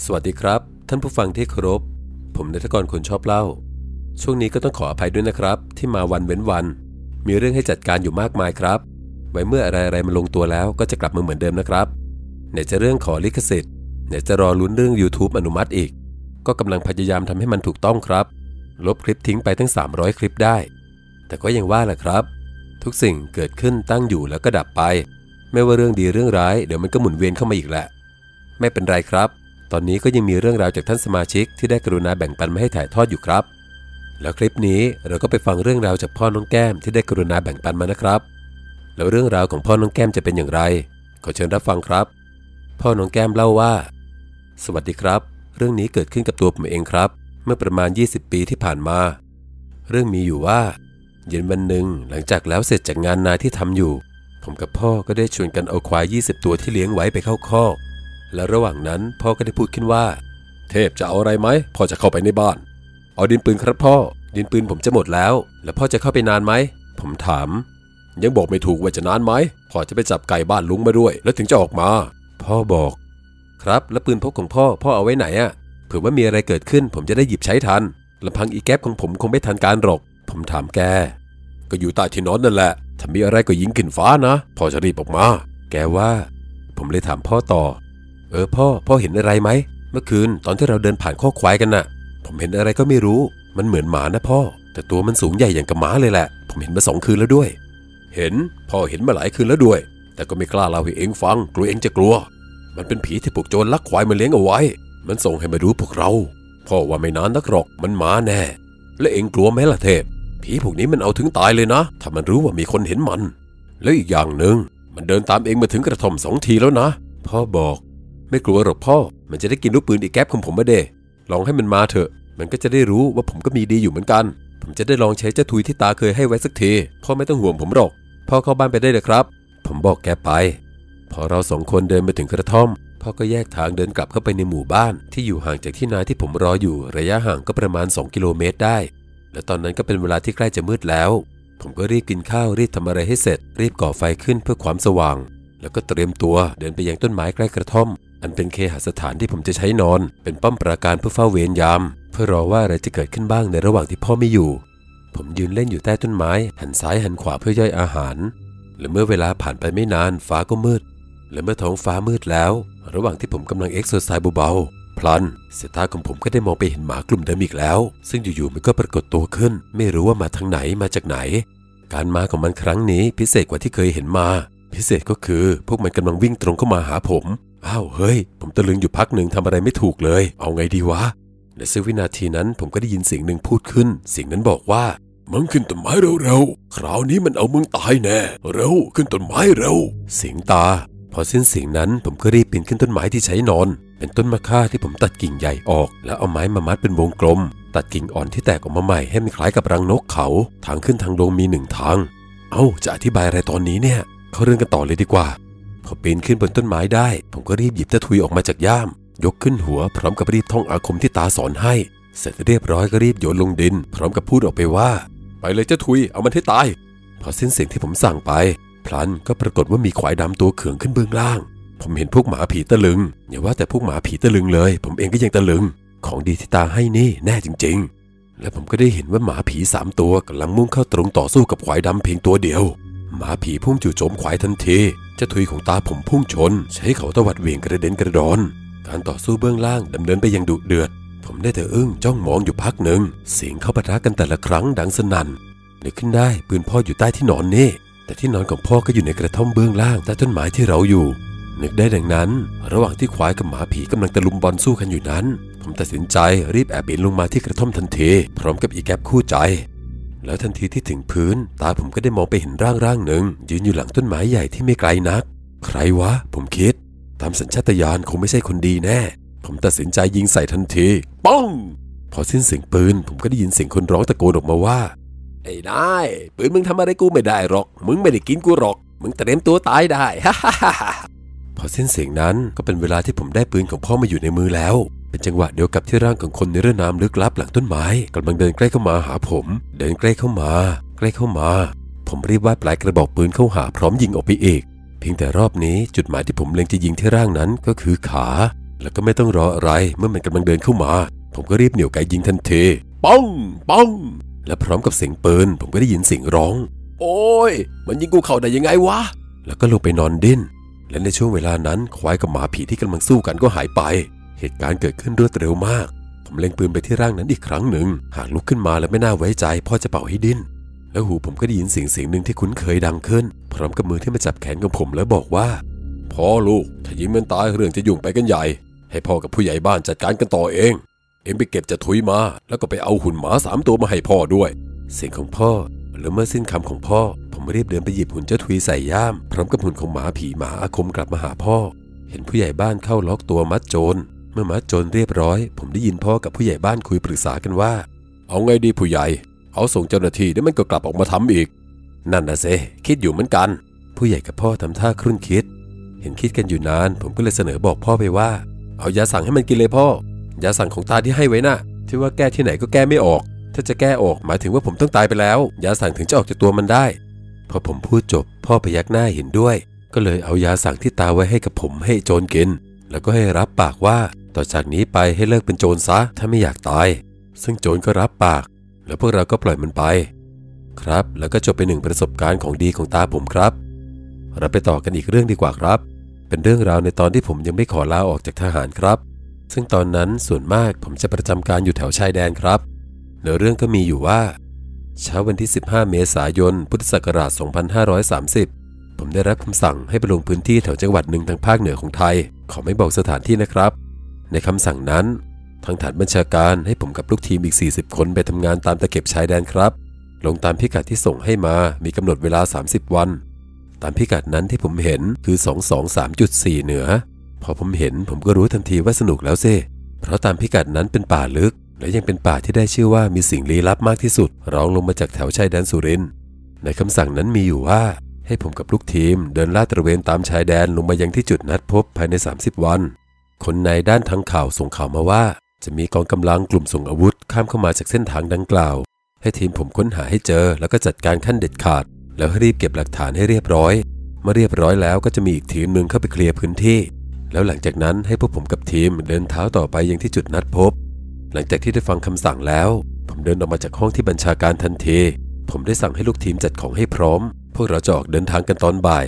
สวัสดีครับ ท่านผู้ฟังที่เคารพ ผมนายทกรคนชอบเล่า ช่วงนี้ก็ต้องขออภัยด้วยนะครับ ที่มาวันเว้นวัน มีเรื่องให้จัดการอยู่มากมายครับ ไว้เมื่ออะไรอะไรๆมันลงตัวแล้วก็จะกลับมาเหมือนเดิมนะครับไหนจะเรื่องขอลิขสิทธิ์ไหนจะรอลุ้นเรื่อง YouTube อนุมัติอีก ก็กำลังพยายามทำให้มันถูกต้องครับ ลบคลิปทิ้งไปตั้ง 300 คลิปได้ แต่ก็ยังว่าแหละครับ ทุกสิ่งเกิดขึ้นตั้งอยู่แล้วก็ดับไป ไม่ว่าเรื่องดีเรื่องร้ายเดี๋ยวมันก็หมุนเวียนเข้ามาอีกแหละ ไม่เป็นไรครับ ตอนนี้ก็ยังมีเรื่องราวจากท่านสมาชิกที่ได้กรุณาแบ่งปันมาให้ถ่ายทอดอยู่ครับ แล้วคลิปนี้เราก็ไปฟังเรื่องราวจากพ่อน้องแก้มที่ได้กรุณาแบ่งปันมานะครับ แล้วเรื่องราวของพ่อน้องแก้มจะเป็นอย่างไร ขอเชิญรับฟังครับ พ่อน้องแก้มเล่าว่า สวัสดีครับ เรื่องนี้เกิดขึ้นกับตัวผมเองครับ เมื่อประมาณ 20 ปีที่ผ่านมา เรื่องมีอยู่ว่า เย็นวันหนึ่งหลังจากแล้วเสร็จจากงานนาที่ทำอยู่ ผมกับพ่อก็ได้ชวนกันเอาควาย 20 ตัวที่เลี้ยงไว้ไปเข้าคอก และระหว่างนั้นพ่อก็ได้พูดขึ้นว่า เทพจะเอาอะไรไหมพ่อจะเข้าไปในบ้าน เอาดินปืนครับพ่อ ดินปืนผมจะหมดแล้ว แล้วพ่อจะเข้าไปนานไหมผมถาม ยังบอกไม่ถูกว่าจะนานไหมพ่อจะไปจับไก่บ้านลุงมาด้วย แล้วถึงจะออกมา พ่อบอก ครับแล้วปืนพกของพ่อพ่อเอาไว้ไหนอะเผื่อว่ามีอะไรเกิดขึ้น ผมจะได้หยิบใช้ทันลำพังอีแก๊ปของผมคงไม่ทันการหรอก ผมถามแก ก็อยู่ใต้ที่นอนนั่นแหละ ถ้ามีอะไรก็ยิงขึ้นฟ้านะ พ่อจะรีบออกมา แกว่า ผมเลยถามพ่อต่อ เออพ่อ พ่อเห็นอะไรไหม เมื่อคืนตอนที่เราเดินผ่านข้อควายกันน่ะ ผมเห็นอะไรก็ไม่รู้ มันเหมือนหมานะพ่อ แต่ตัวมันสูงใหญ่อย่างกับหมาเลยแหละ ผมเห็นมาสองคืนแล้วด้วย เห็น พ่อเห็นมาหลายคืนแล้วด้วย แต่ก็ไม่กล้าเล่าให้เองฟัง กลัวเองจะกลัว มันเป็นผีที่พวกโจรลักควายมาเลี้ยงเอาไว้ มันส่งให้มาดูพวกเรา พ่อว่าไม่นานนักหรอก มันหมาแน่ และเองกลัวไหมล่ะเทพ ผีพวกนี้มันเอาถึงตายเลยนะ ถ้ามันรู้ว่ามีคนเห็นมัน แล้วอีกอย่างหนึ่งมันเดินตามเองมาถึงกระท่อมสองทีแล้วนะ พ่อบอก ไม่กลัวหรอกพ่อ มันจะได้กินลูกปืนอีกแก๊ปของผมมาเดลองให้มันมาเถอะ มันก็จะได้รู้ว่าผมก็มีดีอยู่เหมือนกัน ผมจะได้ลองใช้เจ้าทุยที่ตาเคยให้ไว้สักที พ่อไม่ต้องห่วงผมหรอก พ่อเข้าบ้านไปได้เลยครับ ผมบอกแกไป พอเราสองคนเดินไปถึงกระท่อม พ่อก็แยกทางเดินกลับเข้าไปในหมู่บ้าน ที่อยู่ห่างจากที่นาที่ผมรออยู่ ระยะห่างก็ประมาณ 2 กิโลเมตรได้ และตอนนั้นก็เป็นเวลาที่ใกล้จะมืดแล้ว ผมก็รีบกินข้าวรีบทำอะไรให้เสร็จ รีบก่อไฟขึ้นเพื่อความสว่าง แล้วก็เตรียมตัวเดินไปยังต้นไม้ใกล้กระท่อม อันเป็นเคหสถานที่ผมจะใช้นอน เป็นป้อมปราการเพื่อเฝ้าเวรยาม เพื่อรอว่าอะไรจะเกิดขึ้นบ้างในระหว่างที่พ่อไม่อยู่ ผมยืนเล่นอยู่ใต้ต้นไม้ หันซ้ายหันขวาเพื่อย่อยอาหาร และเมื่อเวลาผ่านไปไม่นานฟ้าก็มืด และเมื่อท้องฟ้ามืดแล้ว ระหว่างที่ผมกำลัง exercise เบาๆพลันสายตาของผมก็ได้มองไปเห็นหมากลุ่มเดิมอีกแล้ว ซึ่งอยู่ๆมันก็ปรากฏตัวขึ้น ไม่รู้ว่ามาทางไหนมาจากไหน การมาของมันครั้งนี้พิเศษกว่าที่เคยเห็นมา พิเศษก็คือพวกมันกำลังวิ่งตรงเข้ามาหาผม อ้าวเฮ้ย ผมตะลึงอยู่พักหนึ่งทำอะไรไม่ถูกเลย เอาไงดีวะและซึ่งวินาทีนั้นผมก็ได้ยินเสียงหนึ่งพูดขึ้น เสียงนั้นบอกว่ามึงขึ้นต้นไม้เร็วๆ คราวนี้มันเอามึงตายแน่ เร็วขึ้นต้นไม้เร็ว เสียงตา พอสิ้นเสียงนั้นผมก็รีบปีนขึ้นต้นไม้ที่ใช้นอน เป็นต้นมะค่าที่ผมตัดกิ่งใหญ่ออก แล้วเอาไม้มามัดเป็นวงกลม ตัดกิ่งอ่อนที่แตกออกมาใหม่ให้มันคล้ายกับรังนกเขา ทางขึ้นทางลงมีหนึ่งทาง เอ้าจะอธิบายอะไรตอนนี้เนี่ย เข้าเรื่องกันต่อเลยดีกว่า พอปีนขึ้นบนต้นไม้ได้ ผมก็รีบหยิบตะทุยออกมาจากย่าม ยกขึ้นหัวพร้อมกับรีบท่องอาคมที่ตาสอนให้ เสร็จเรียบร้อยก็รีบโยนลงดิน พร้อมกับพูดออกไปว่า ไปเลยเจ้าทุยเอามันให้ตาย พอสิ้นเสียงที่ผมสั่งไป พลันก็ปรากฏว่ามีควายดำตัวเขืองขึ้นเบื้องล่าง ผมเห็นพวกหมาผีตะลึง อย่าว่าแต่พวกหมาผีตะลึงเลย ผมเองก็ยังตะลึง ของดีที่ตาให้นี่แน่จริง ๆ และผมก็ได้เห็นว่าหมาผีสามตัวกำลังมุ่งเข้าตรงต่อสู้กับควายดำเพียงตัวเดียว หมาผีพุ่งจู่โจมควายทันทีเจ้าทุยของตาผมพุ่งชน ใช้เขาตวัดเวียงกระเด็นกระดอน การต่อสู้เบื้องล่างดำเนินไปอย่างดุเดือด ผมได้แต่อึ้งจ้องมองอยู่พักหนึ่ง เสียงเข้าปะทะกันแต่ละครั้งดังสนั่นนึกขึ้นได้ปืนพ่ออยู่ใต้ที่นอนนี่ แต่ที่นอนของพ่อก็อยู่ในกระท่อมเบื้องล่างใต้ต้นไม้ที่เราอยู่ นึกได้ดังนั้น ระหว่างที่ควายกับหมาผีกำลังตะลุมบอลสู้กันอยู่นั้น ผมตัดสินใจรีบแอบปีนลงมาที่กระท่อมทันทีพร้อมกับอีแก๊ปคู่ใจ แล้วทันทีที่ถึงพื้น ตาผมก็ได้มองไปเห็นร่างร่างหนึ่ง ยืนอยู่หลังต้นไม้ใหญ่ที่ไม่ไกลนัก ใครวะ ผมคิด ตามสัญชาตญาณคงไม่ใช่คนดีแน่ ผมตัดสินใจยิงใส่ทันทีป้อง พอสิ้นเสียงปืน ผมก็ได้ยินเสียงคนร้องตะโกนออกมาว่า ไอ้นายปืนมึงทำอะไรกูไม่ได้หรอก มึงไม่ได้กินกูหรอก มึงเตรียมตัวตายได้ฮ่าฮ่าฮ่าพอสิ้นเสียงนั้นก็เป็นเวลาที่ผมได้ปืนของพ่อมาอยู่ในมือแล้ว เป็นจังหวะเดียวกับที่ร่างของคนในิรนามลึกลับหลังต้นไม้กำลังเดินใกล้เข้ามาหาผม เดินใกล้เข้ามา ใกล้เข้ามา ผมรีบวาดปลายกระบอกปืนเข้าหาพร้อมยิงออกไปอีกเพียงแต่รอบนี้จุดหมายที่ผมเล็งจะยิงที่ร่างนั้นก็คือขา แล้วก็ไม่ต้องรออะไรเมื่อมันกำลังเดินเข้ามา ผมก็รีบเหนี่ยวไกยิงทันทีป้องป้อง และพร้อมกับเสียงปืนผมก็ได้ยินเสียงร้อง โอ้ย มันยิงกูเข่าได้ยังไงวะ แล้วก็ลงไปนอนดิ้นและในช่วงเวลานั้นควายกับหมาผีที่กำลังสู้กันก็หายไป เหตุการณ์เกิดขึ้นรวดเร็วมาก ผมเล็งปืนไปที่ร่างนั้นอีกครั้งหนึ่ง หากลุกขึ้นมาแล้วไม่น่าไว้ใจพ่อจะเป่าให้ดิ้น แล้วหูผมก็ได้ยินเสียงเสียงหนึ่งที่คุ้นเคยดังขึ้น พร้อมกับมือที่มาจับแขนของผมแล้วบอกว่าพ่อลูกถ้ายิงมันตายเรื่องจะยุ่งไปกันใหญ่ ให้พ่อกับผู้ใหญ่บ้านจัดการกันต่อเอง เอ็งไปเก็บจะทุยมา แล้วก็ไปเอาหุ่นหมาสามตัวมาให้พ่อด้วย เสียงของพ่อแล้วเมื่อสิ้นคำของพ่อ ผมรีบเดินไปหยิบหุ่นเจ้าทุยใส่ย่าม พร้อมกับหุ่นของหมาผีหมาอาคมกลับมาหาพ่อ เห็นผู้ใหญ่บ้านเข้าล็อกตัวมัดโจร เมื่อมัดจรเรียบร้อย ผมได้ยินพ่อกับผู้ใหญ่บ้านคุยปรึกษากันว่า เอาไงดีผู้ใหญ่ เอาส่งเจ้าหน้าที่เดี๋ยวมันก็กลับออกมาทำอีก นั่นนะเซคิดอยู่เหมือนกัน ผู้ใหญ่กับพ่อทำท่าครุ่นคิด เห็นคิดกันอยู่นาน ผมก็เลยเสนอบอกพ่อไปว่า เอายาสั่งให้มันกินเลยพ่อยาสั่งของตาที่ให้ไว้น่ะ ที่ว่าแก้ที่ไหนก็แก้ไม่ออก ถ้าจะแก้ออกหมายถึงว่าผมต้องตายไปแล้ว ยาสั่งถึงจะออกจากตัวมันได้ พอผมพูดจบ พ่อพยักหน้าเห็นด้วย ก็เลยเอายาสั่งที่ตาไว้ให้กับผมให้โจรกิน แล้วก็ให้รับปากว่าต่อจากนี้ไปให้เลิกเป็นโจรซะถ้าไม่อยากตาย ซึ่งโจรก็รับปาก แล้วพวกเราก็ปล่อยมันไป ครับ แล้วก็จบไปหนึ่งประสบการณ์ของดีของตาผมครับ เราไปต่อกันอีกเรื่องดีกว่าครับ เป็นเรื่องราวในตอนที่ผมยังไม่ขอลาออกจากทหารครับ ซึ่งตอนนั้นส่วนมากผมจะประจำการอยู่แถวชายแดนครับเนื้อเรื่องก็มีอยู่ว่า เช้าวันที่ 15 เมษายน พุทธศักราช 2530 ผมได้รับคำสั่งให้ไปลงพื้นที่แถวจังหวัดหนึ่งทางภาคเหนือของไทย ขอไม่บอกสถานที่นะครับ ในคำสั่งนั้น ทางฐานบัญชาการให้ผมกับลูกทีมอีก 40 คนไปทำงานตามตะเข็บชายแดนครับ ลงตามพิกัดที่ส่งให้มามีกำหนดเวลา 30 วัน ตามพิกัดนั้นที่ผมเห็นคือ 223.4 เหนือ พอผมเห็นผมก็รู้ทันทีว่าสนุกแล้วซิเพราะตามพิกัดนั้นเป็นป่าลึก และยังเป็นป่าที่ได้ชื่อว่ามีสิ่งลี้ลับมากที่สุดรองลงมาจากแถวชายแดนสุรินทร์ในคำสั่งนั้นมีอยู่ว่า ให้ผมกับลูกทีมเดินลาดตระเวนตามชายแดนลงมายังที่จุดนัดพบภายใน 30 วัน คนในด้านทางข่าวส่งข่าวมาว่า จะมีกองกำลังกลุ่มส่งอาวุธข้ามเข้ามาจากเส้นทางดังกล่าว ให้ทีมผมค้นหาให้เจอ แล้วก็จัดการขั้นเด็ดขาด แล้วให้รีบเก็บหลักฐานให้เรียบร้อยเมื่อเรียบร้อยแล้วก็จะมีอีกทีมหนึ่งเข้าไปเคลียร์พื้นที่ แล้วหลังจากนั้นให้พวกผมกับทีมเดินเท้าต่อไปยังที่จุดนัดพบ หลังจากที่ได้ฟังคำสั่งแล้ว ผมเดินออกมาจากห้องที่บัญชาการทันที ผมได้สั่งให้ลูกทีมจัดของให้พร้อม พวกเราจะออกเดินทางกันตอนบ่าย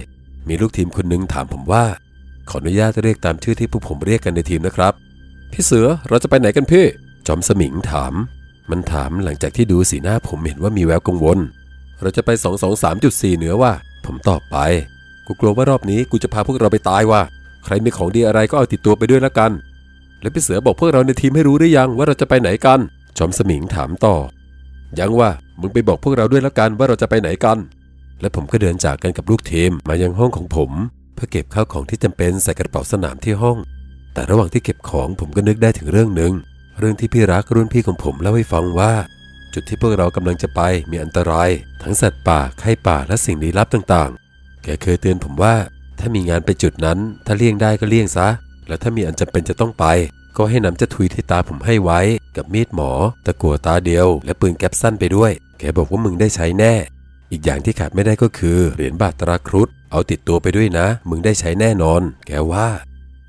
มีลูกทีมคนหนึงถามผมว่า ขออนุญาตเรียกตามชื่อที่พวกผมเรียกกันในทีมนะครับ พี่เสือเราจะไปไหนกันพี่ จอมสมิงถาม มันถามหลังจากที่ดูสีหน้าผมเห็นว่ามีแววกังวล เราจะไป 223.4 เหนือว่า ผมตอบไป กูกลัวว่ารอบนี้กูจะพาพวกเราไปตายว่ะใครมีของดีอะไรก็เอาติดตัวไปด้วยละกัน แล้วพี่เสือบอกพวกเราในทีมให้รู้หรือยังว่าเราจะไปไหนกัน จอมสมิงถามต่อ ยังว่ามึงไปบอกพวกเราด้วยละกันว่าเราจะไปไหนกัน และผมก็เดินจากกันกับลูกทีมมายังห้องของผม เพื่อเก็บข้าวของที่จำเป็นใส่กระเป๋าสนามที่ห้อง แต่ระหว่างที่เก็บของผมก็นึกได้ถึงเรื่องหนึ่งเรื่องที่พี่รักรุ่นพี่ของผมเล่าให้ฟังว่า จุดที่พวกเรากำลังจะไปมีอันตราย ทั้งสัตว์ป่าไข้ป่าและสิ่งลี้ลับต่างๆ แกเคยเตือนผมว่า ถ้ามีงานไปจุดนั้น ถ้าเลี่ยงได้ก็เลี่ยงซะ และถ้ามีอันจำเป็นจะต้องไป ก็ให้นำจ้าทุยที่ตาผมให้ไว้ กับมีดหมอ ตะกัวตาเดียว และปืนแก๊ปสั้นไปด้วย แกบอกว่ามึงได้ใช้แน่ อีกอย่างที่ขาดไม่ได้ก็คือเหรียญบาทตราครุฑเอาติดตัวไปด้วยนะ มึงได้ใช้แน่นอน แกว่า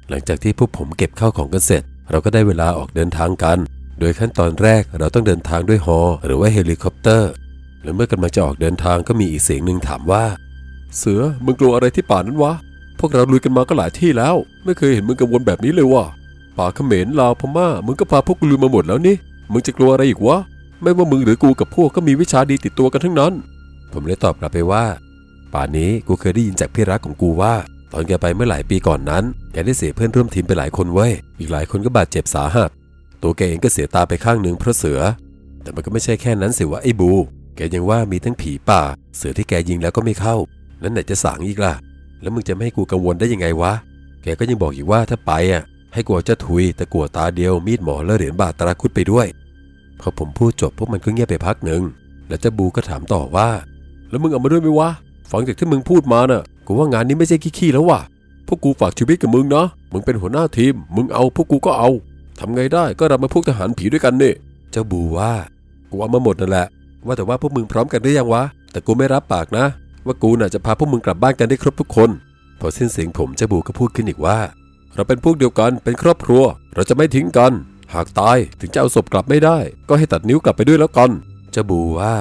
หลังจากที่พวกผมเก็บข้าวของกันเสร็จ เราก็ได้เวลาออกเดินทางกัน โดยขั้นตอนแรกเราต้องเดินทางด้วย ฮ. หรือว่าเฮลิคอปเตอร์ และเมื่อกำลังจะออกเดินทางก็มีอีกเสียงหนึ่งถามว่า เสือมึงกลัวอะไรที่ป่านั้นวะ พวกเราลุยกันมาก็หลายที่แล้ว ไม่เคยเห็นมึงกังวลแบบนี้เลยว่ะป่าเขมรลาวพม่า มึงก็พาพวกกูลุยมาหมดแล้วนี่ มึงจะกลัวอะไรอีกวะ ไม่ว่ามึงหรือกูกับพวกก็มีวิชาดีติดตัวกันทั้งนั้น ผมเลยตอบกลับไปว่า ป่านี้กูเคยได้ยินจากพี่รักของกูว่า ตอนแกไปเมื่อหลายปีก่อนนั้น แกได้เสียเพื่อนร่วมทีมไปหลายคนเว้ยอีกหลายคนก็บาดเจ็บสาหัส ตัวแกเองก็เสียตาไปข้างหนึ่งเพราะเสือ แต่มันก็ไม่ใช่แค่นั้นสิวะไอ้บู แกยังว่ามีทั้งผีป่า เสือที่แกยิงแล้วก็ไม่เข้าแล้วไหนจะสางอีกล่ะ แล้วมึงจะไม่ให้กูกังวลได้ยังไงวะ แกก็ยังบอกอีกว่าถ้าไปอะ ให้กูเอาเจ้าทุยแตะกัวตาเดียวมีดหมอและเหรียญบาทตราคุดไปด้วยพอผมพูดจบพวกมันก็เงียบไปพักหนึ่ง แล้วเจ้าบูก็ถามต่อว่า แล้วมึงเอามาด้วยไหมวะ ฟังจากที่มึงพูดมาน่ะ กูว่างานนี้ไม่ใช่ขี้ๆแล้วว่ะ พวกกูฝากชีวิตกับมึงนะ มึงเป็นหัวหน้าทีม มึงเอาพวกกูก็เอาทำไงได้ก็รับมาพวกทหารผีด้วยกันนี่ เจ้าบูว่า กูเอามาหมดนั่นแหละ ว่าแต่ว่าพวกมึงพร้อมกันหรือยังวะ แต่กูไม่รับปากนะ ว่ากูน่ะจะพาพวกมึงกลับบ้านกันได้ครบทุกคน พอสิ้นเสียงผมเจ้าบูก็พูดขึ้นอีกว่า เราเป็นพวกเดียวกัน เป็นครอบครัว เราจะไม่ทิ้งกัน หากตายถึงจะเอาศพกลับไม่ได้ ก็ให้ตัดนิ้วกลับไปด้วยแล้วกัน เจ้าบูว่า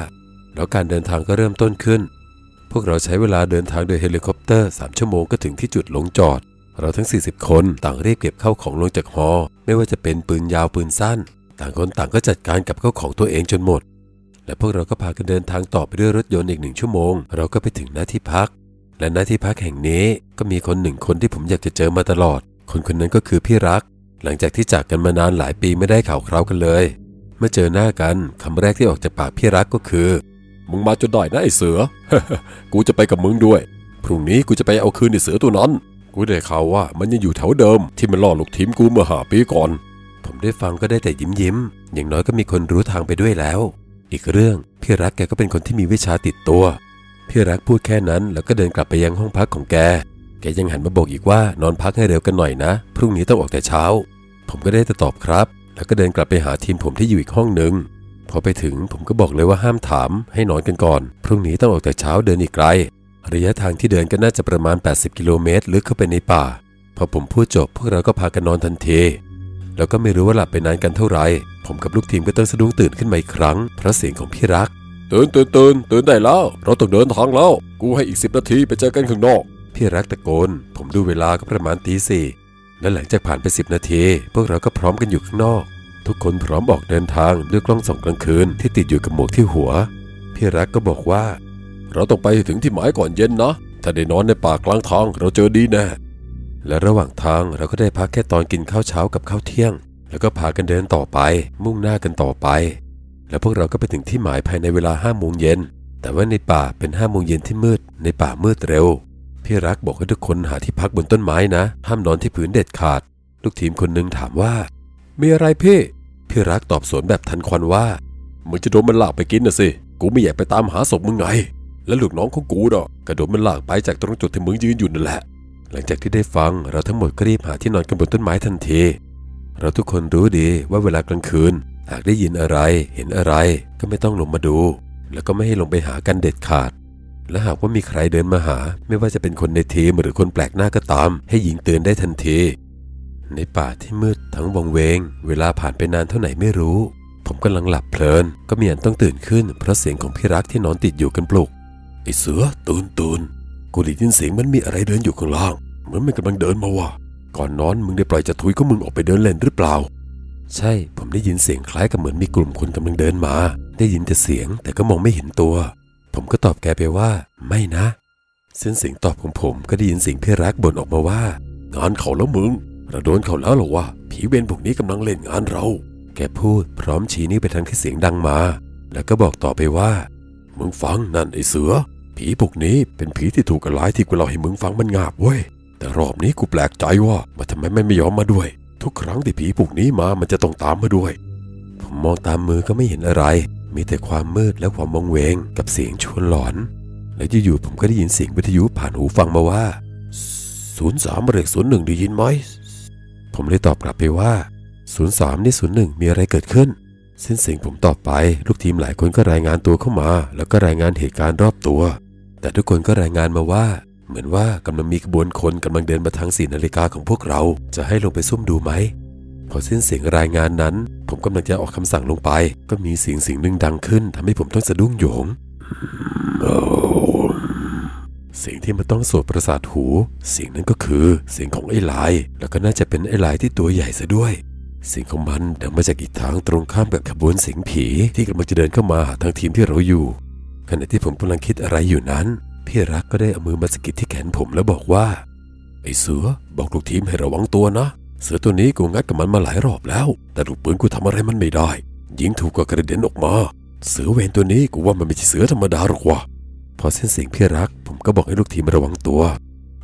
แล้วการเดินทางก็เริ่มต้นขึ้น พวกเราใช้เวลาเดินทางโดยเฮลิคอปเตอร์ 3 ชั่วโมงก็ถึงที่จุดลงจอด เราทั้ง 40 คนต่างรีบเก็บข้าวของลงจาก ฮ. ไม่ว่าจะเป็นปืนยาวปืนสั้น ต่างคนต่างก็จัดการกับข้าวของตัวเองจนหมด และพวกเราก็พากันเดินทางต่อไปด้วยรถยนต์อีกหนึ่งชั่วโมง เราก็ไปถึงหน้าที่พัก และหน้าที่พักแห่งนี้ก็มีคนหนึ่งคนที่ผมอยากจะเจอมาตลอด คนคนนั้นก็คือพี่รัก หลังจากที่จากกันมานานหลายปีไม่ได้ข่าวคราวกันเลยเมื่อเจอหน้ากันคำแรกที่ออกจากปากพี่รักก็คือ มึงมาจนได้นะไอเสือ กูจะไปกับมึงด้วย พรุ่งนี้กูจะไปเอาคืนไอเสือตัวนั้น กูได้ข่าวว่ามันยังอยู่แถวเดิม ที่มันล่อลูกทีมกูเมื่อหาปีก่อน ผมได้ฟังก็ได้แต่ยิ้มยิ้ม อย่างน้อยก็มีคนรู้ทางไปด้วยแล้ว อีกเรื่องพี่รักแกก็เป็นคนที่มีวิชาติดตัว พี่รักพูดแค่นั้นแล้วก็เดินกลับไปยังห้องพักของแก แกยังหันมาบอกอีกว่านอนพักให้เร็วกันหน่อยนะ พรุ่งนี้ต้องออกแต่เช้า ผมก็ได้แต่ตอบครับ แล้วก็เดินกลับไปหาทีมผมที่อยู่อีกห้องหนึ่ง พอไปถึงผมก็บอกเลยว่าห้ามถามให้นอนกันก่อน พรุ่งนี้ต้องออกแต่เช้าเดินอีกไกล ระยะทางที่เดินก็น่าจะประมาณ 80 กิโลเมตรลึกเข้าไปในป่า พอผมพูดจบพวกเราก็พากันนอนทันที แล้วก็ไม่รู้ว่าหลับไปนานกันเท่าไหร่ ผมกับลูกทีมก็ต้องสะดุ้งตื่นขึ้นมาอีกครั้งเพราะเสียงของพี่รักตื่นตื่นตื่นตื่นได้แล้ว เราต้องเดินทางแล้ว กูให้อีกสิบนาทีไปเจอกันข้างนอก พี่รักตะโกน ผมดูเวลาก็ประมาณตีสี่และหลังจากผ่านไปสิบนาที พวกเราก็พร้อมกันอยู่ข้างนอก ทุกคนพร้อมออกเดินทางด้วยกล้องส่องกลางคืนที่ติดอยู่กับหมวกที่หัว พี่รักก็บอกว่า เราต้องไปถึงที่หมายก่อนเย็นนะ ถ้าได้นอนในป่ากลางทางเราเจอดีแน่ และระหว่างทางเราก็ได้พักแค่ตอนกินข้าวเช้ากับข้าวเที่ยง แล้วก็พากันเดินต่อไป มุ่งหน้ากันต่อไป แล้วพวกเราก็ไปถึงที่หมายภายในเวลาห้าโมงเย็น แต่ว่าในป่าเป็นห้าโมงเย็นที่มืด ในป่ามืดเร็ว พี่รักบอกให้ทุกคนหาที่พักบนต้นไม้นะ ห้ามนอนที่พื้นเด็ดขาด ลูกทีมคนหนึ่งถามว่า มีอะไรพี่ พี่รักตอบสวนแบบทันควันว่ามึงจะโดนมันหลากไปกินนะสิ กูไม่อยากไปตามหาศพมึงไง และลูกน้องของกูดอกกระโดดมันหลากไปจากตรงจุดที่มึงยืนอยู่นั่นแหละ หลังจากที่ได้ฟังเราทั้งหมดก็รีบหาที่นอนกันบนต้นไม้ทันที เราทุกคนรู้ดีว่าเวลากลางคืน หากได้ยินอะไรเห็นอะไรก็ไม่ต้องลงมาดู แล้วก็ไม่ให้ลงไปหากันเด็ดขาด และหากว่ามีใครเดินมาหา ไม่ว่าจะเป็นคนในทีมหรือคนแปลกหน้าก็ตาม ให้ยิงเตือนได้ทันที ในป่าที่มืดทั้งวงเวง เวลาผ่านไปนานเท่าไหร่ไม่รู้ ผมกำลังหลับเพลิน ก็มีอันต้องตื่นขึ้น เพราะเสียงของพี่รักที่นอนติดอยู่กันปลุกไอ้เสือตื่นตื่นกูได้ยินเสียงมันมีอะไรเดินอยู่ข้างล่าง เหมือนมันกำลังเดินมาว่ะก่อนนอนมึงได้ปล่อยจะทุยก็มึงออกไปเดินเล่นหรือเปล่า ใช่ผมได้ยินเสียงคล้ายกับเหมือนมีกลุ่มคนกำลังเดินมา ได้ยินแต่เสียงแต่ก็มองไม่เห็นตัว ผมก็ตอบแกไปว่า ไม่นะซึ่งเสียงตอบของผมก็ได้ยินเสียงพี่รักบ่นออกมาว่างานเขาแล้วมึง เราโดนเขาแล้วหรอวะ ผีเวรพวกนี้กำลังเล่นงานเรา แกพูดพร้อมชี้นิ้วไปทางที่เสียงดังมา แล้วก็บอกต่อไปว่า มึงฟังนั่นไอ้เสือ ผีพวกนี้เป็นผีที่ถูกกระไลที่กูเล่าให้มึงฟังมันงาบเว้ย แต่รอบนี้กูแปลกใจว่ามาทำไมไม่ยอมมาด้วย ทุกครั้งที่ผีพวกนี้มามันจะต้องตามมาด้วย ผมมองตามมือก็ไม่เห็นอะไร มีแต่ความมืดและความมองเวงกับเสียงชวนหลอน และอยู่ๆผมก็ได้ยินเสียงวิทยุผ่านหูฟังมาว่าศูนย์สามเรกศูนย์หนึ่งได้ยินไหม ผมเลยตอบกลับไปว่า 03 นี่ 01 มีอะไรเกิดขึ้น สิ้นเสียงผมตอบไป ลูกทีมหลายคนก็รายงานตัวเข้ามา แล้วก็รายงานเหตุการณ์รอบตัว แต่ทุกคนก็รายงานมาว่า เหมือนว่ากำลังมีขบวนคนกำลังเดินมาทางสี่นาฬิกาของพวกเรา จะให้ลงไปซุ่มดูไหม พอสิ้นเสียงรายงานนั้น ผมกำลังจะออกคำสั่งลงไป ก็มีเสียงเสียงหนึ่งดังขึ้นทำให้ผมต้องสะดุ้งโหยง เสียงที่มันต้องสวดประสาทหู เสียงนั้นก็คือเสียงของไอ้ลาย แล้วก็น่าจะเป็นไอ้ลายที่ตัวใหญ่ซะด้วย เสียงของมันดังมาจากอีกทางตรงข้ามกับขบวนเสียงผีที่กำลังจะเดินเข้ามาหาทางทีมที่เราอยู่ ขณะที่ผมกำลังคิดอะไรอยู่นั้น พี่รักก็ได้เอามือมาสกิดที่แขนผมแล้วบอกว่า ไอ้เสือบอกลูกทีมให้ระวังตัวนะ เสือตัวนี้กูงัดกับมันมาหลายรอบแล้ว แต่ลูกปืนกูทำอะไรมันไม่ได้ ยิงถูกก็กระเด็นออกมา เสือเวนตัวนี้กูว่ามันไม่ใช่เสือธรรมดาหรอกว่ะ พอเส้นเสียงพี่รัก ผมก็บอกให้ลูกทีมระวังตัว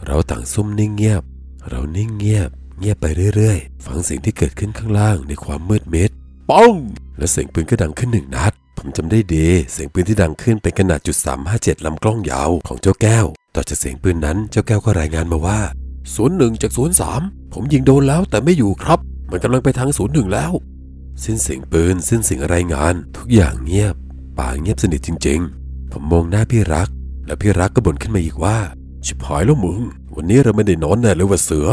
เราต่างซุ่มนิ่งเงียบ เรานิ่งเงียบ เงียบไปเรื่อยๆ ฟังเสียงที่เกิดขึ้นข้างล่างในความมืดมิดป้องและเสียงปืนก็ดังขึ้นหนึ่งนัด ผมจำได้ดี เสียงปืนที่ดังขึ้นเป็นขนาดจุด357ลำกล้องยาวของเจ้าแก้ว ต่อจากเสียงปืนนั้นเจ้าแก้วก็รายงานมาว่าศูนย์หนึ่งจากศูนย์สามผมยิงโดนแล้วแต่ไม่อยู่ครับ มันกำลังไปทางศูนย์หนึ่งแล้ว สิ้นเสียงปืนสิ้นเสียงรายงาน ทุกอย่างเงียบ ป่าเงียบสนิทจริงๆ ผมมองหน้าพี่รัก แล้วพี่รักก็บ่นขึ้นมาอีกว่า ชิบหายแล้วมึง วันนี้เราไม่ได้นอนแน่เลยว่าเสือ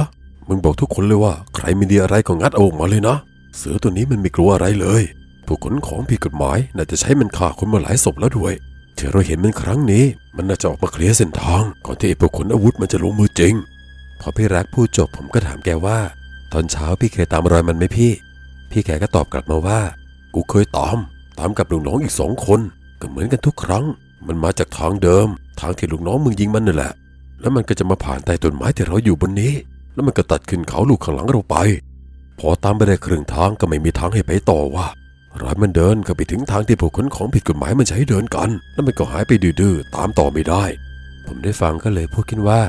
มึงบอกทุกคนเลยว่า ใครมีดีอะไรก็งัดเอาออกมาเลยนะ เสือตัวนี้มันไม่กลัวอะไรเลย ผู้ขนของผิดกฎหมายน่าจะใช้มันฆ่าคนมาหลายศพแล้วด้วยที่เราเห็นมันครั้งนี้ มันน่าจะออกมาเคลียร์เส้นทาง ก่อนที่ไอ้ผู้ขนอาวุธมันจะลงมือจริง พอพี่รักพูดจบผมก็ถามแกว่า ตอนเช้าพี่เคยตามรอยมันไหมพี่ พี่แกก็ตอบกลับมาว่า กูเคยตาม ตามกับลูกน้องอีกสองคน ก็เหมือนกันทุกครั้ง มันมาจากทางเดิม ทางที่ลูกน้องมึงยิงมันนั่นแหละ แล้วมันก็จะมาผ่านใต้ต้นไม้ที่เราอยู่บนนี้ แล้วมันก็ตัดขึ้นเขาลูกข้างหลังเราไป พอตามไปได้ครึ่งทางก็ไม่มีทางให้ไปต่อว่ารอยมันเดินก็ไปถึงทางที่ผู้ขนของผิดกฎหมายมันใช้เดินกัน แล้วมันก็หายไปดื้อๆตามต่อไม่ได้ ผมได้ฟังก็เลยพูดขึ้นว่า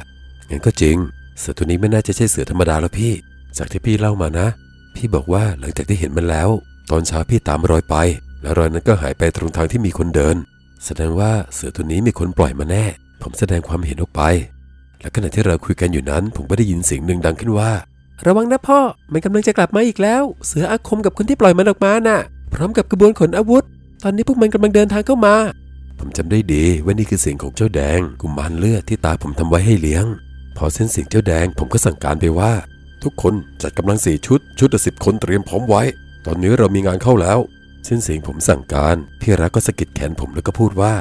งั้นก็จริง เสือตัวนี้ไม่น่าจะใช่เสือธรรมดาแล้วพี่ จากที่พี่เล่ามานะ พี่บอกว่าหลังจากที่เห็นมันแล้ว ตอนเช้าพี่ตามรอยไป แล้วรอยนั้นก็หายไปตรงทางที่มีคนเดิน แสดงว่าเสือตัวนี้มีคนปล่อยมาแน่ ผมแสดงความเห็นออกไป และขณะที่เราคุยกันอยู่นั้น ผมก็ได้ยินเสียงหนึ่งดังขึ้นว่า ระวังนะพ่อ มันกำลังจะกลับมาอีกแล้ว เสืออาคมกับคนที่ปล่อยมันออกมาน่ะ พร้อมกับกระบวนขนอาวุธ ตอนนี้พวกมันกำลังเดินทางเข้ามา ผมจำได้ดีว่านี่คือเสียงของเจ้าแดง กุมารเลือดที่ตาผมทำไว้ให้เลี้ยง พอเส้นเสียงเจ้าแดง ผมก็สั่งการไปว่า ทุกคนจัดกำลังสี่ชุด ชุดละสิบคนเตรียมพร้อมไว้ ตอนนี้เรามีงานเข้าแล้ว ส้นเสียงผมสั่งการ พี่รักก็สะกิดแขนผมแล้วก็พูดว่า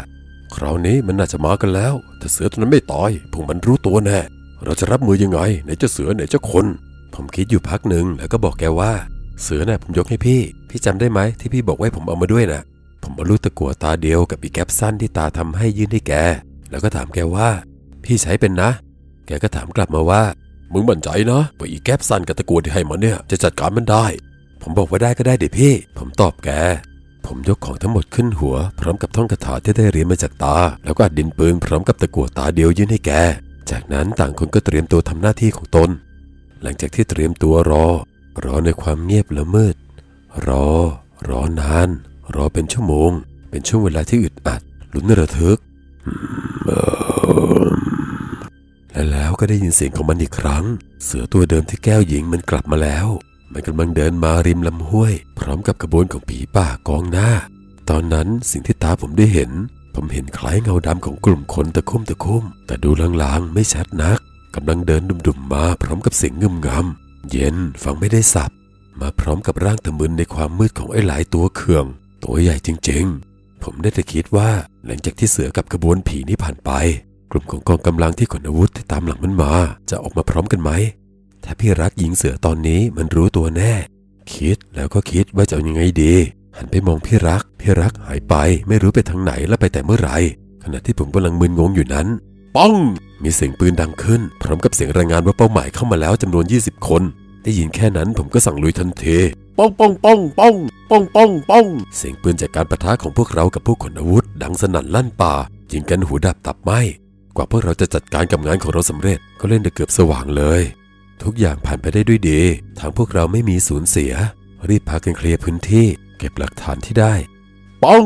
คราวนี้มันน่าจะมากันแล้วแต่เสือตัวนั้นไม่ตายพวกมันรู้ตัวแน่ เราจะรับมือยังไงไหนจะเสือไหนจะคน ผมคิดอยู่พักหนึ่งแล้วก็บอกแกว่า เสือน่ะผมยกให้พี่ พี่จำได้ไหมที่พี่บอกให้ผมเอามาด้วยน่ะผมเอาลูกตะกัวตาเดียวกับอีแก๊ปสั้นที่ตาทำให้ยื่นให้แก แล้วก็ถามแกว่า พี่ใช้เป็นนะ แกก็ถามกลับมาว่า มึงมั่นใจนะว่าอีแก๊ปสั้นกับตะกัวที่ให้มาเนี่ยจะจัดการมันได้ ผมบอกว่าได้ก็ได้เดี๋ยวพี่ ผมตอบแก ผมยกของทั้งหมดขึ้นหัว พร้อมกับท่องคาถาที่ได้เรียนมาจากตา แล้วก็อัดดินปืนพร้อมกับตะกั่วตาเดียวยื่นให้แก จากนั้นต่างคนก็เตรียมตัวทำหน้าที่ของตน หลังจากที่เตรียมตัวรอ รอในความเงียบและมืด รอ รอนาน รอเป็นชั่วโมง เป็นช่วงเวลาที่อึดอัดลุ้นระทึกและแล้วก็ได้ยินเสียงของมันอีกครั้ง เสือตัวเดิมที่แก้วหญิงมันกลับมาแล้ว มันกำลังเดินมาริมลำห้วย พร้อมกับกระบวนของผีป่ากองหน้า ตอนนั้นสิ่งที่ตาผมได้เห็น ผมเห็นคล้ายเงาดำของกลุ่มคนตะคุ่มตะคุ่ม แต่ดูลางๆไม่ชัดนักกำลังเดินดุ่มๆมาพร้อมกับเสียงงึมงำเย็นฟังไม่ได้สับ มาพร้อมกับร่างตะมึนในความมืดของไอ้หลายตัวเคือง ตัวใหญ่จริงๆ ผมได้แต่คิดว่าหลังจากที่เสือกับกระบวนผีนี้ผ่านไป กลุ่มของกองกำลังที่ขนอาวุธที่ตามหลังมันมา จะออกมาพร้อมกันไหม ถ้าพี่รักหญิงเสือตอนนี้มันรู้ตัวแน่ คิดแล้วก็คิดว่าจะเอายังไงดี หันไปมองพี่รัก พี่รักหายไปไม่รู้ไปทางไหนและไปแต่เมื่อไหร่ ขณะที่ผมกำลังมึนงงอยู่นั้นป้อง มีเสียงปืนดังขึ้น พร้อมกับเสียงรายงานว่าเป้าหมายเข้ามาแล้วจำนวน 20 คน ได้ยินแค่นั้นผมก็สั่งลุยทันทีป้องป้องป้องป้องป้องป้องป้องเสียงปืนจากการประทะของพวกเรากับผู้ขนอาวุธ ดังสนั่นลั่นป่ายิงกันหูดับตับไหมกว่าพวกเราจะจัดการกับงานของเราสำเร็จก็เล่นได้เกือบสว่างเลย ทุกอย่างผ่านไปได้ด้วยดี ทางพวกเราไม่มีสูญเสีย รีบพากันเคลียร์พื้นที่ เก็บหลักฐานที่ได้ ป้อง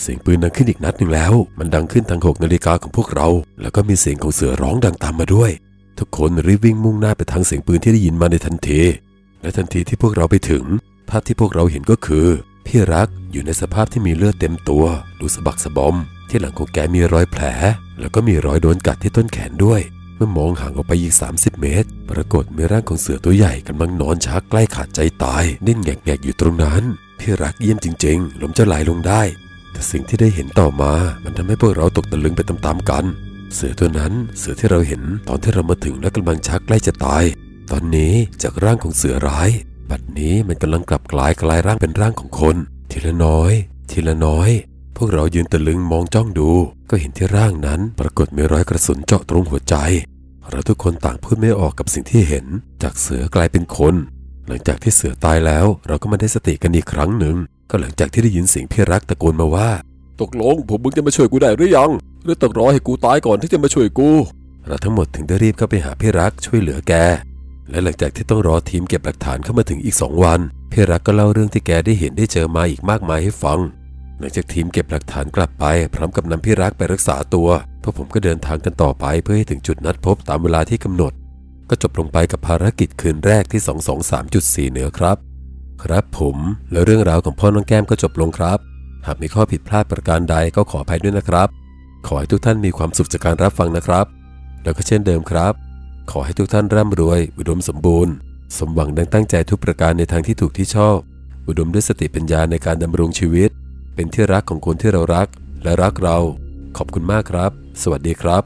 เสียงปืนดังขึ้นอีกนัดหนึ่งแล้ว มันดังขึ้นทางหกนาฬิกาของพวกเรา แล้วก็มีเสียงของเสือร้องดังตามมาด้วย ทุกคนรีบวิ่งมุ่งหน้าไปทางเสียงปืนที่ได้ยินมาในทันที และทันทีที่พวกเราไปถึง ภาพที่พวกเราเห็นก็คือ พี่รักอยู่ในสภาพที่มีเลือดเต็มตัว ดูสะบักสะบอม ที่หลังของแกมีรอยแผล แล้วก็มีรอยโดนกัดที่ต้นแขนด้วย มื่อมองห่างออกไปอีก 30 เมตร ปรากฏมีร่างของเสือตัวใหญ่กำลังนอนชักใกล้ขาดใจตายนิ่งแงกๆอยู่ตรงนั้นพี่รักเยี่ยมจริงๆลมจะไหลลงได้ แต่สิ่งที่ได้เห็นต่อมามันทำให้พวกเราตกตะลึงไปตามๆกัน เสือตัวนั้นเสือที่เราเห็นตอนที่เรามาถึงและกำลังชักใกล้จะตาย ตอนนี้จากร่างของเสือร้ายบัดนี้มันกำลังกลับกลายกลายร่างเป็นร่างของคน ทีละน้อย ทีละน้อย วกเรายืนตะลึงมองจ้องดู ก็เห็นที่ร่างนั้นปรากฏมีรอยกระสุนเจาะตรงหัวใจ เราทุกคนต่างพูดไม่ออกกับสิ่งที่เห็น จากเสือกลายเป็นคน หลังจากที่เสือตายแล้ว เราก็มาได้สติกันอีกครั้งหนึ่ง ก็หลังจากที่ได้ยินเสียงพี่รักตะโกนมาว่า ตกลงผมมึงจะมาช่วยกูได้หรือยัง หรือต้องรอให้กูตายก่อนที่จะมาช่วยกู เราทั้งหมดถึงได้รีบเข้าไปหาพี่รักช่วยเหลือแก และหลังจากที่ต้องรอทีมเก็บหลักฐานเข้ามาถึงอีกสองวันพี่รักก็เล่าเรื่องที่แกได้เห็นได้เจอมาอีกมากมายให้ฟัง หลังจากทีมเก็บหลักฐานกลับไป พร้อมกับนำพี่รักไปรักษาตัวพวกผมก็เดินทางกันต่อไปเพื่อให้ถึงจุดนัดพบตามเวลาที่กำหนด ก็จบลงไปกับภารกิจคืนแรกที่ 223.4 เหนือครับ ครับผมแล้วเรื่องราวของพ่อน้องแก้มก็จบลงครับ หากมีข้อผิดพลาดประการใดก็ขออภัยด้วยนะครับ ขอให้ทุกท่านมีความสุขจากการรับฟังนะครับ แล้วก็เช่นเดิมครับ ขอให้ทุกท่านร่ำรวย อุดมสมบูรณ์ สมหวังดังตั้งใจทุกประการในทางที่ถูกที่ชอบ อุดมด้วยสติปัญญาในการดำรงชีวิต เป็นที่รักของคนที่เรารักและรักเรา ขอบคุณมากครับ สวัสดีครับ